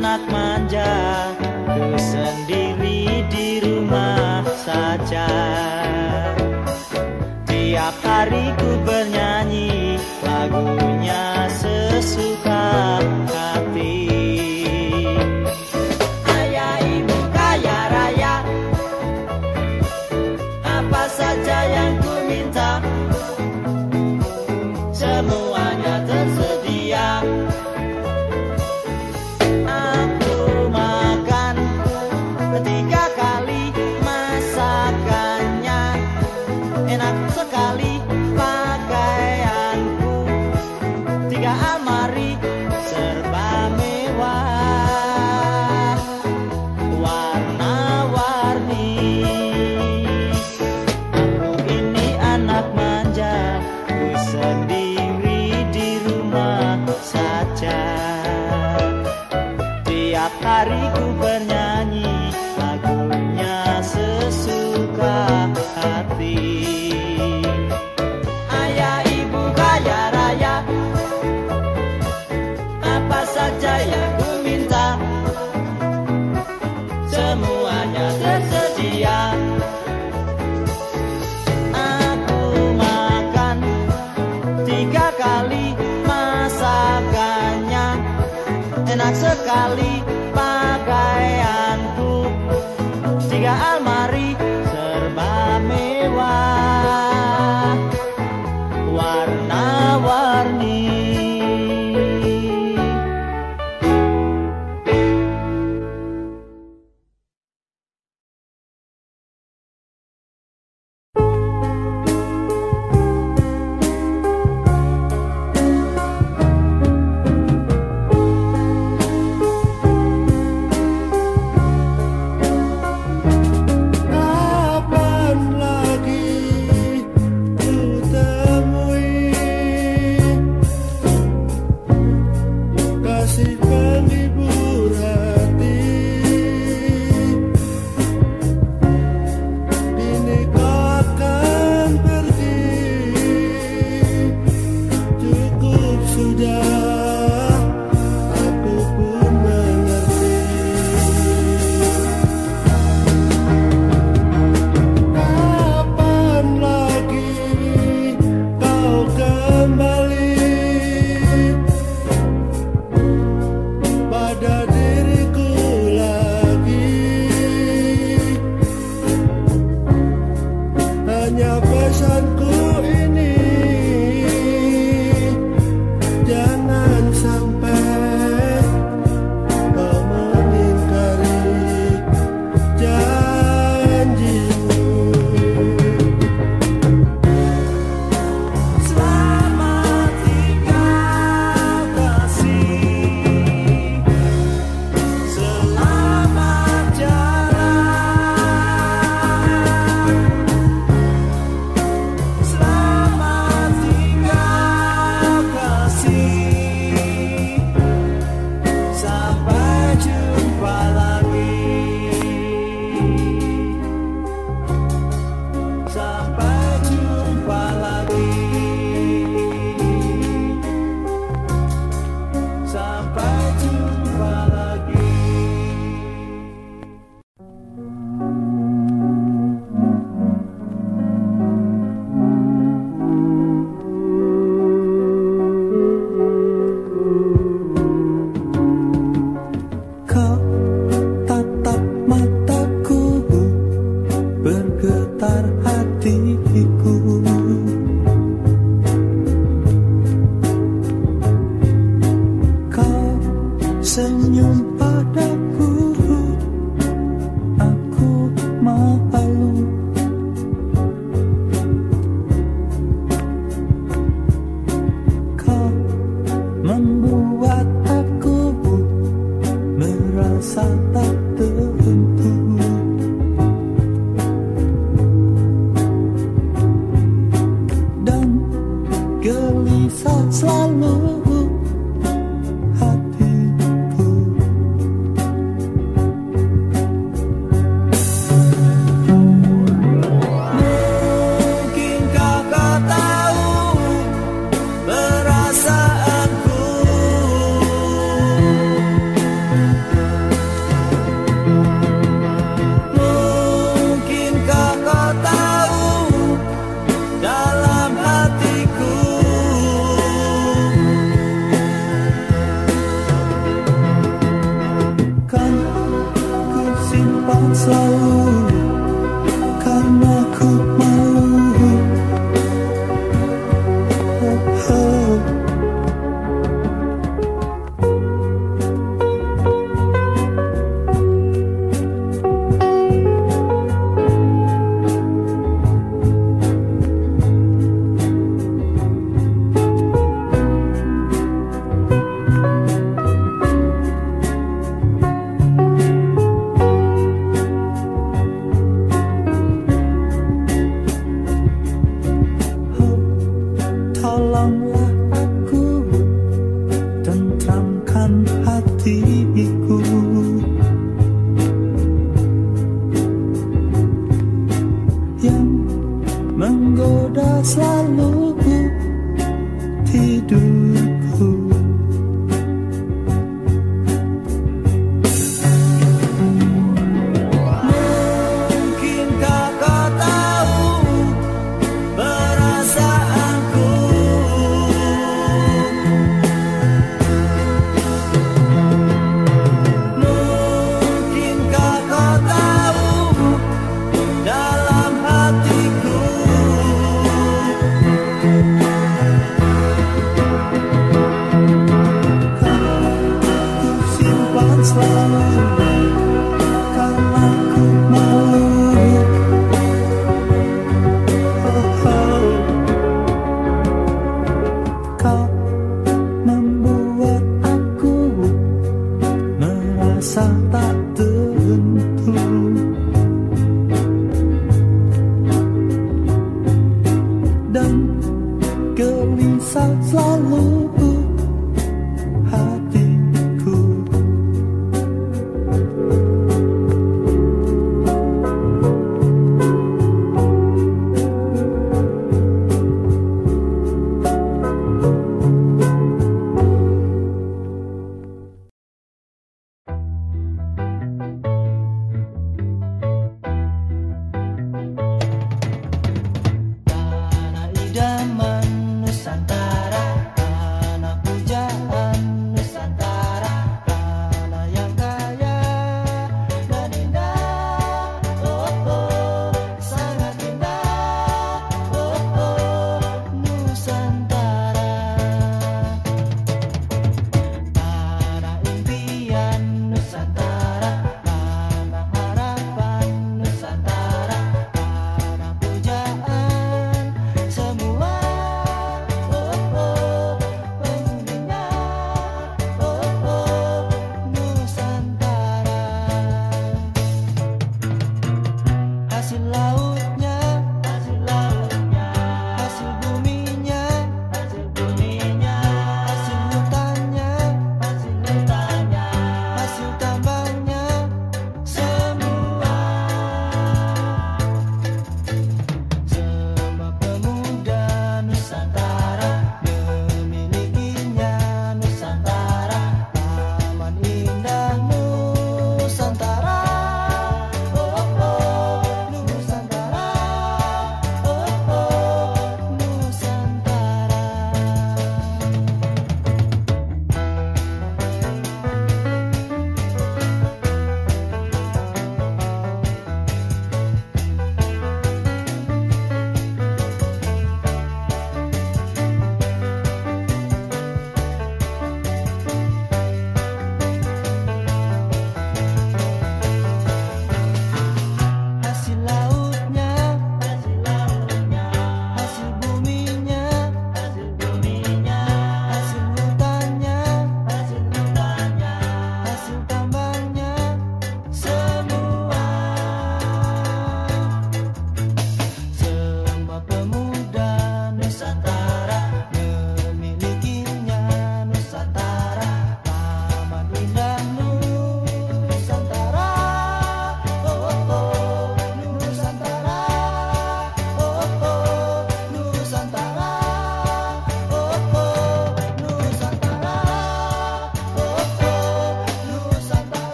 anak manja Ku sendiri di rumah saja. Tiap hari ku bernyanyi Lagunya sesuka tiga amari.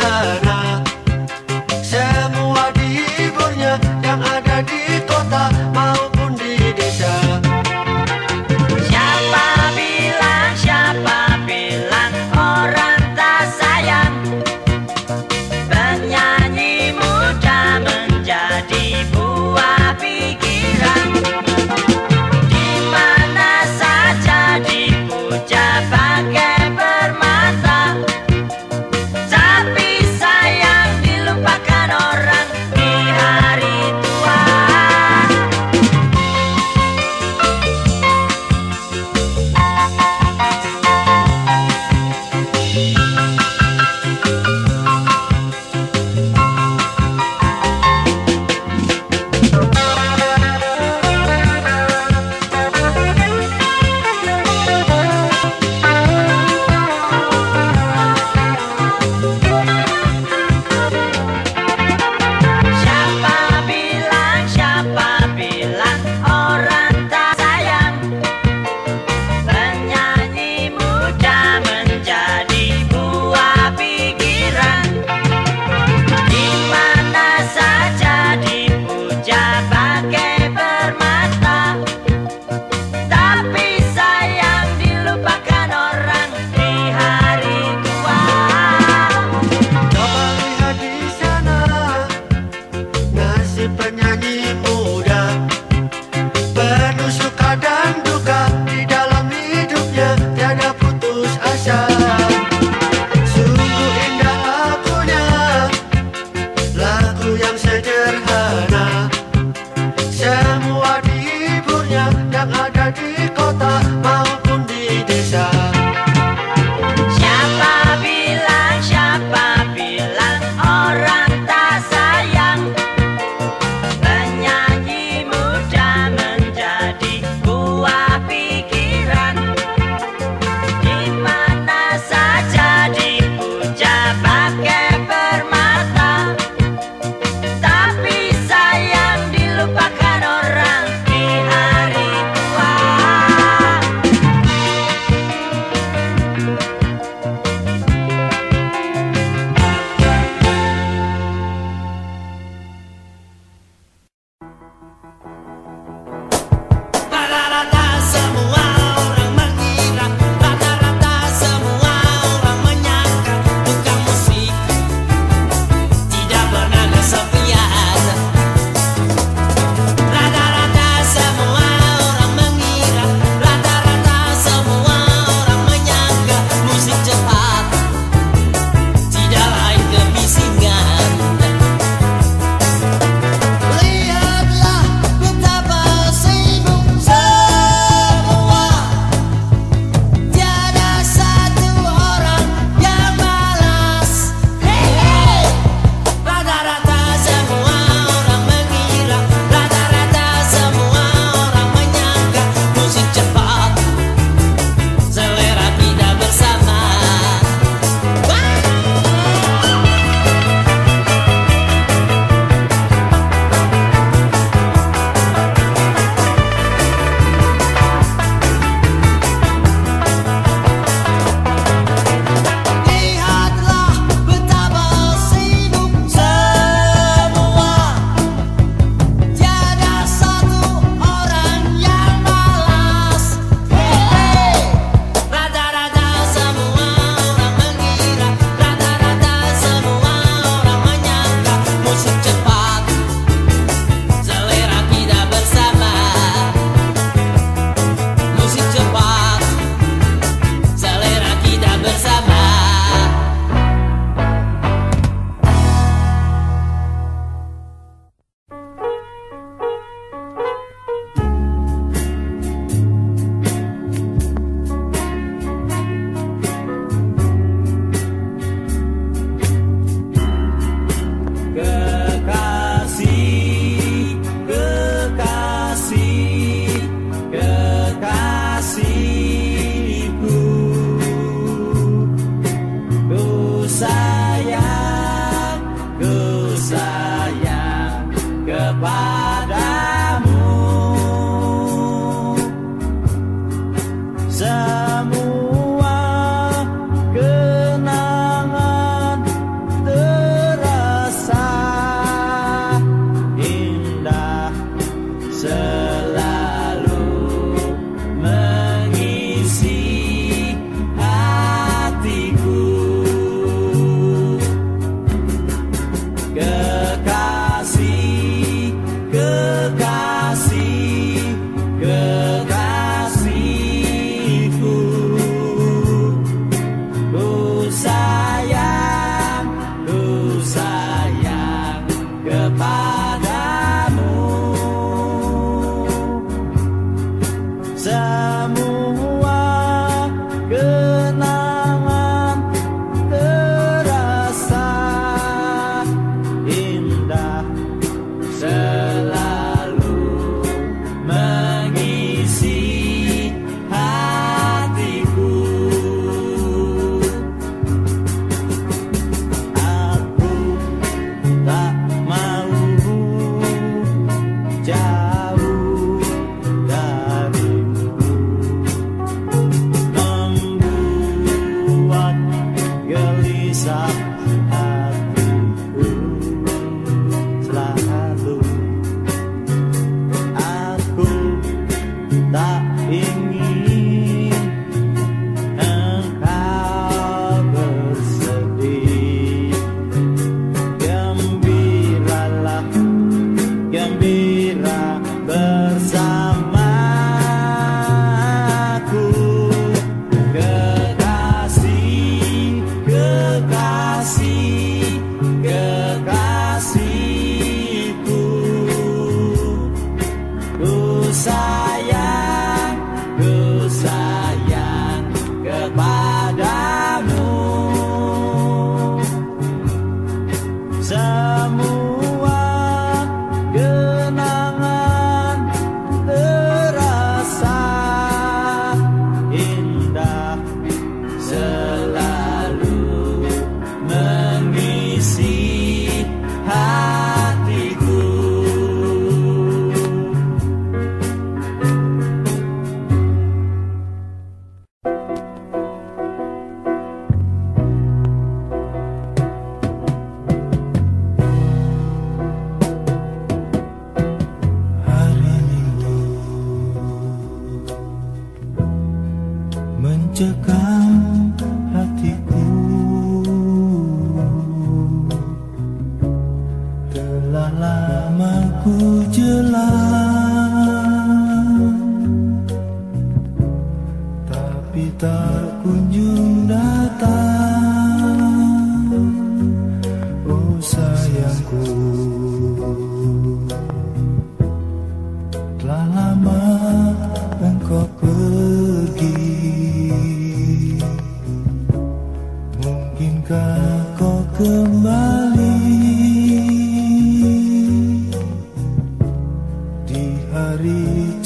ra ra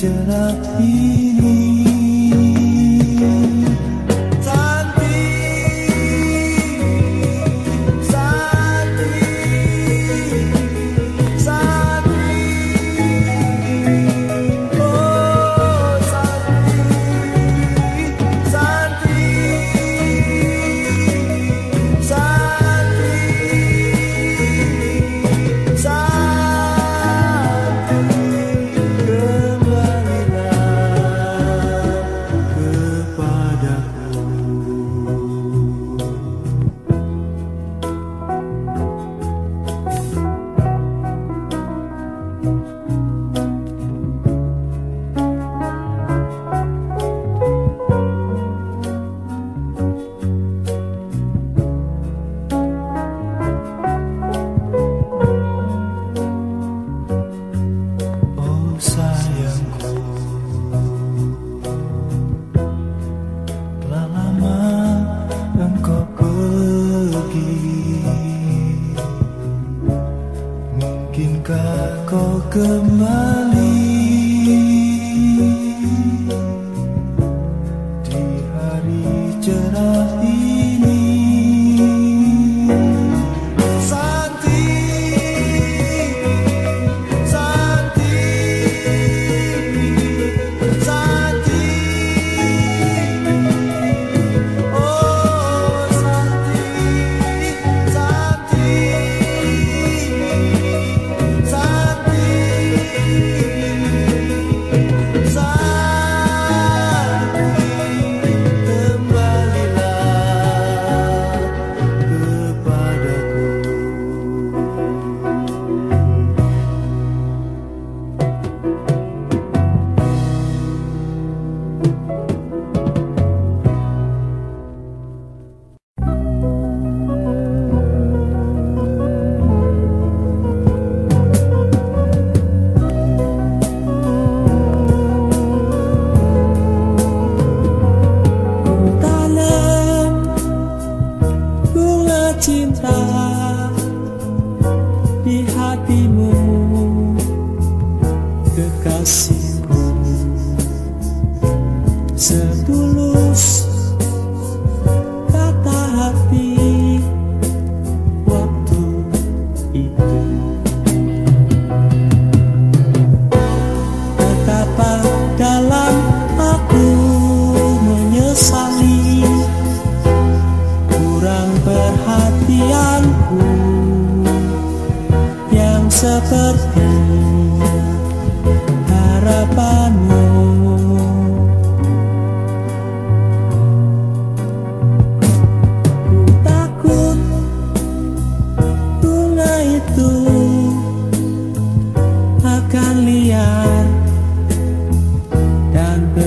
till I feel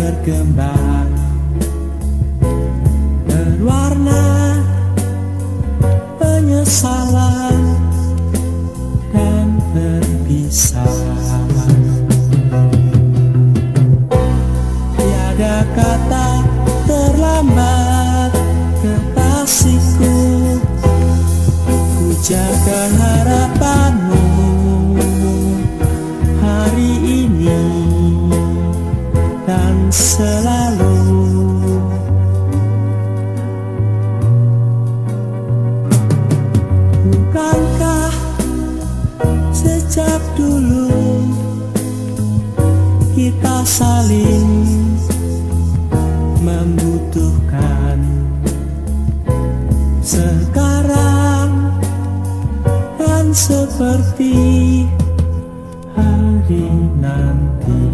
berkembang. Berwarna penyesalan dan berpisah. Tiada kata terlambat kekasihku ku jaga selalu. Bukankah sejak dulu Kita saling membutuhkan? Sekarang kan seperti hari nanti.